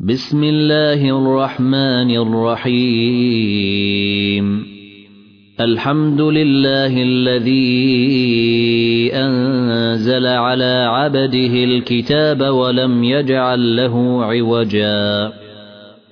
بسم الله الرحمن الرحيم. الحمد لله الذي أنزل على عبده الكتاب ولم يجعل له عوجا.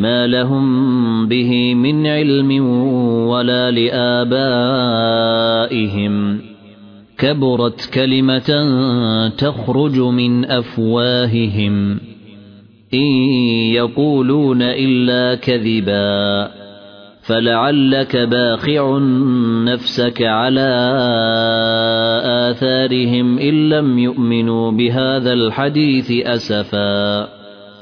ما لهم به من علم ولا لابائهم كبرت كلمه تخرج من افواههم ان يقولون الا كذبا فلعلك باخع نفسك على اثارهم ان لم يؤمنوا بهذا الحديث اسفا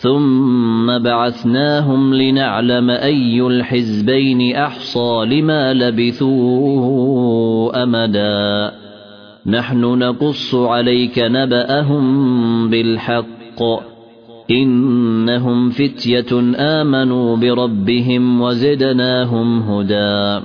ثم بعثناهم لنعلم أي الحزبين أحصى لما لبثوا أمدا. نحن نقص عليك نبأهم بالحق. إنهم فتية آمنوا بربهم وزدناهم هدى.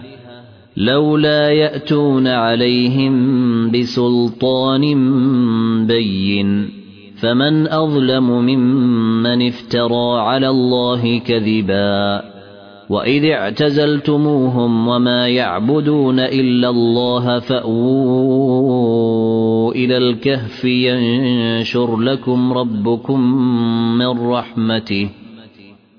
لولا يأتون عليهم بسلطان بين فمن أظلم ممن افترى على الله كذبا وإذ اعتزلتموهم وما يعبدون إلا الله فأووا إلى الكهف ينشر لكم ربكم من رحمته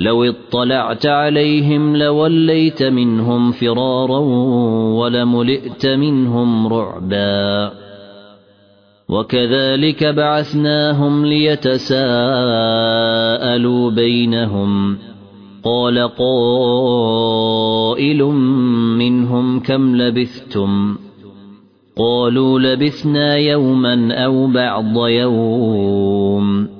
لو اطلعت عليهم لوليت منهم فرارا ولملئت منهم رعبا. وكذلك بعثناهم ليتساءلوا بينهم. قال قائل منهم كم لبثتم؟ قالوا لبثنا يوما أو بعض يوم.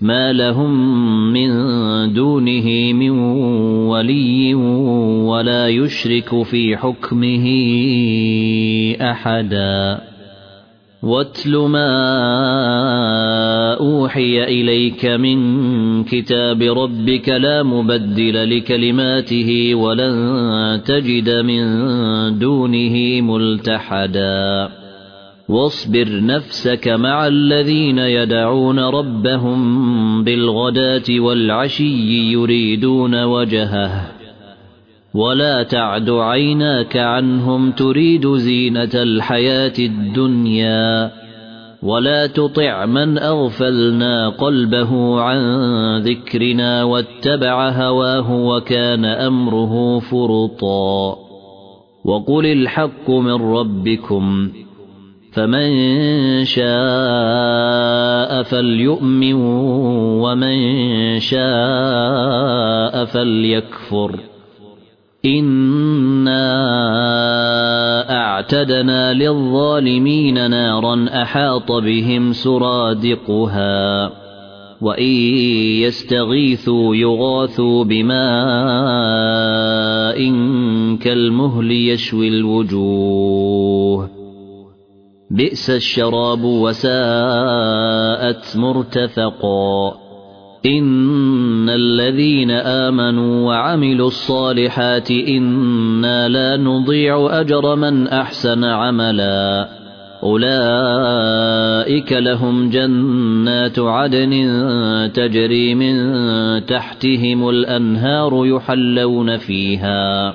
ما لهم من دونه من ولي ولا يشرك في حكمه احدا واتل ما اوحي اليك من كتاب ربك لا مبدل لكلماته ولن تجد من دونه ملتحدا واصبر نفسك مع الذين يدعون ربهم بالغداة والعشي يريدون وجهه. ولا تعد عيناك عنهم تريد زينة الحياة الدنيا. ولا تطع من أغفلنا قلبه عن ذكرنا واتبع هواه وكان أمره فرطا. وقل الحق من ربكم. فمن شاء فليؤمن ومن شاء فليكفر. إنا أعتدنا للظالمين نارا أحاط بهم سرادقها وإن يستغيثوا يغاثوا بماء كالمهل يشوي الوجوه. بئس الشراب وساءت مرتفقا. إن الذين آمنوا وعملوا الصالحات إنا لا نضيع أجر من أحسن عملا. أولئك لهم جنات عدن تجري من تحتهم الأنهار يحلون فيها.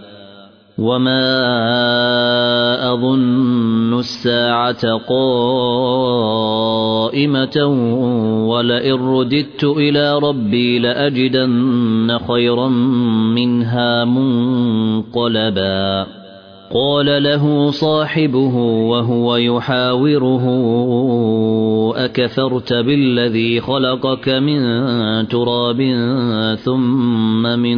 وما اظن الساعة قائمه ولئن رددت إلى ربي لاجدن خيرا منها منقلبا قال له صاحبه وهو يحاوره اكثرت بالذي خلقك من تراب ثم من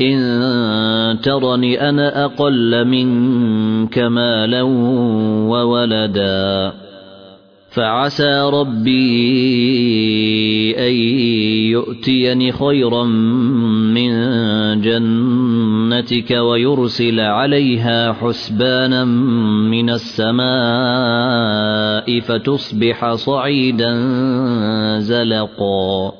إن ترني أنا أقل منك مالا وولدا فعسى ربي أن يؤتيني خيرا من جنتك ويرسل عليها حسبانا من السماء فتصبح صعيدا زلقا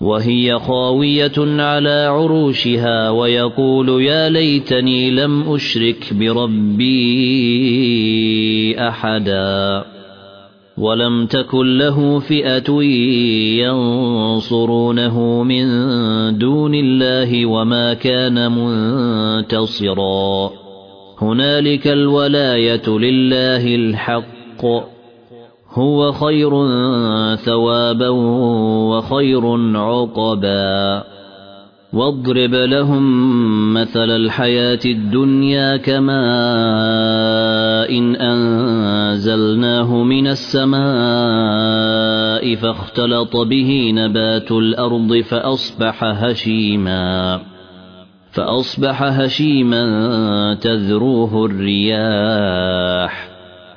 وهي خاوية على عروشها ويقول يا ليتني لم أشرك بربي أحدا ولم تكن له فئة ينصرونه من دون الله وما كان منتصرا. هنالك الولاية لله الحق. هو خير ثوابا وخير عقبا. واضرب لهم مثل الحياة الدنيا كماء إن أنزلناه من السماء فاختلط به نبات الأرض فأصبح هشيما. فأصبح هشيما تذروه الرياح.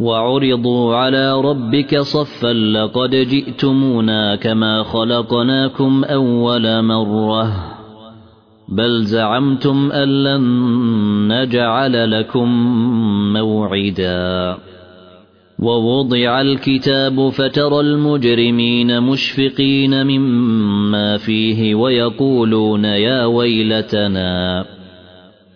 وعرضوا على ربك صفا لقد جئتمونا كما خلقناكم أول مرة. بل زعمتم أن لن نجعل لكم موعدا. ووضع الكتاب فترى المجرمين مشفقين مما فيه ويقولون يا ويلتنا.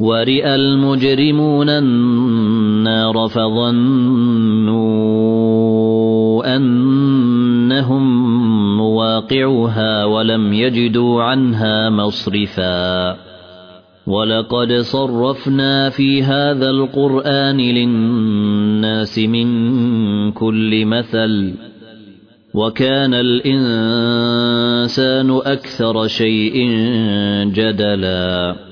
ورئ المجرمون النار فظنوا أنهم مواقعها ولم يجدوا عنها مصرفا. ولقد صرفنا في هذا القرآن للناس من كل مثل وكان الإنسان أكثر شيء جدلا.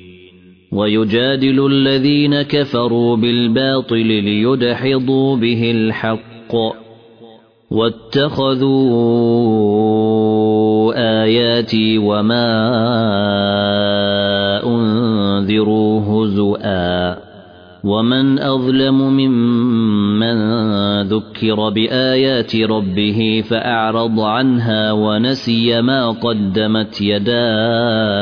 ويجادل الذين كفروا بالباطل ليدحضوا به الحق واتخذوا آياتي وما أنذروا هزؤا ومن أظلم ممن ذكر بآيات ربه فأعرض عنها ونسي ما قدمت يداه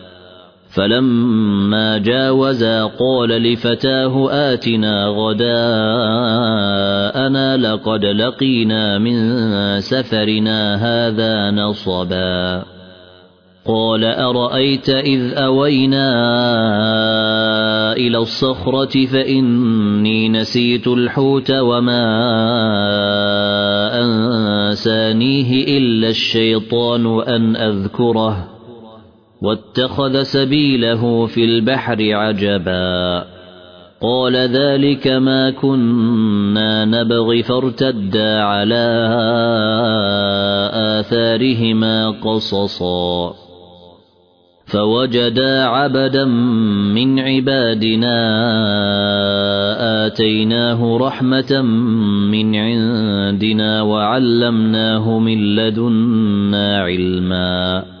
فلما جاوزا قال لفتاه آتنا غداءنا لقد لقينا من سفرنا هذا نصبا. قال أرأيت إذ أوينا إلى الصخرة فإني نسيت الحوت وما أنسانيه إلا الشيطان أن أذكره. واتخذ سبيله في البحر عجبا. قال ذلك ما كنا نبغي فارتدا على آثارهما قصصا. فوجدا عبدا من عبادنا آتيناه رحمة من عندنا وعلمناه من لدنا علما.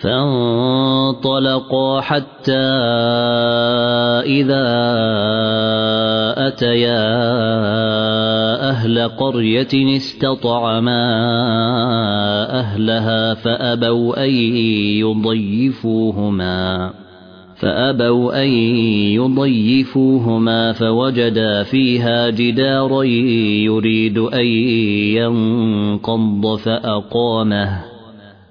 فانطلقا حتى إذا أتيا أهل قرية استطعما أهلها فأبوا أن يضيفوهما فأبوا أن يضيفوهما فوجدا فيها جدارا يريد أن ينقض فأقامه.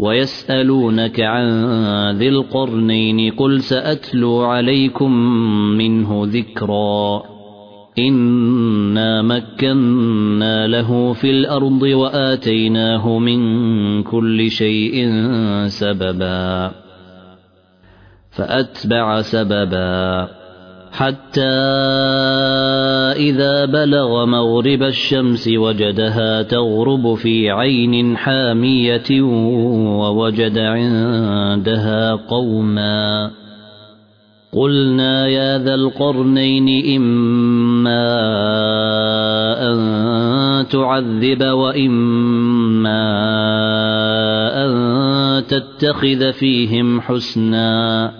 ويسألونك عن ذي القرنين قل سأتلو عليكم منه ذكرا. إنا مكنا له في الأرض وآتيناه من كل شيء سببا. فأتبع سببا. حتى إذا بلغ مغرب الشمس وجدها تغرب في عين حامية ووجد عندها قوما. قلنا يا ذا القرنين إما أن تعذب وإما أن تتخذ فيهم حسنا.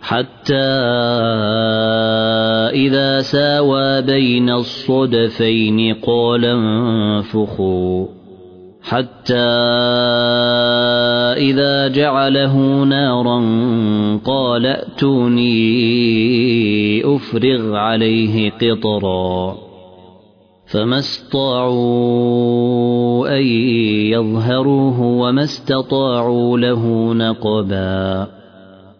حتى إذا ساوى بين الصدفين قال انفخوا. حتى إذا جعله نارا قال ائتوني أفرغ عليه قطرا. فما استطاعوا أن يظهروه وما استطاعوا له نقبا.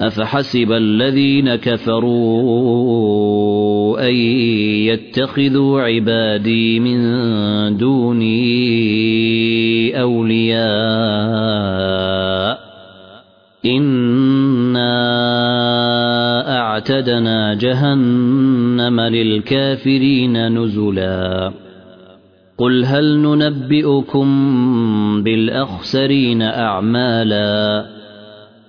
أفحسب الذين كفروا أن يتخذوا عبادي من دوني أولياء إنا أعتدنا جهنم للكافرين نزلا قل هل ننبئكم بالأخسرين أعمالا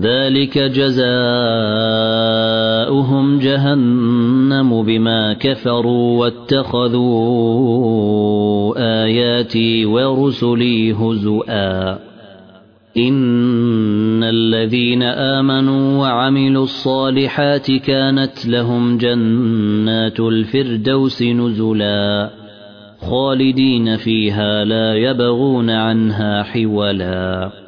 ذلك جزاؤهم جهنم بما كفروا واتخذوا آياتي ورسلي هزؤا. إن الذين آمنوا وعملوا الصالحات كانت لهم جنات الفردوس نزلا. خالدين فيها لا يبغون عنها حولا.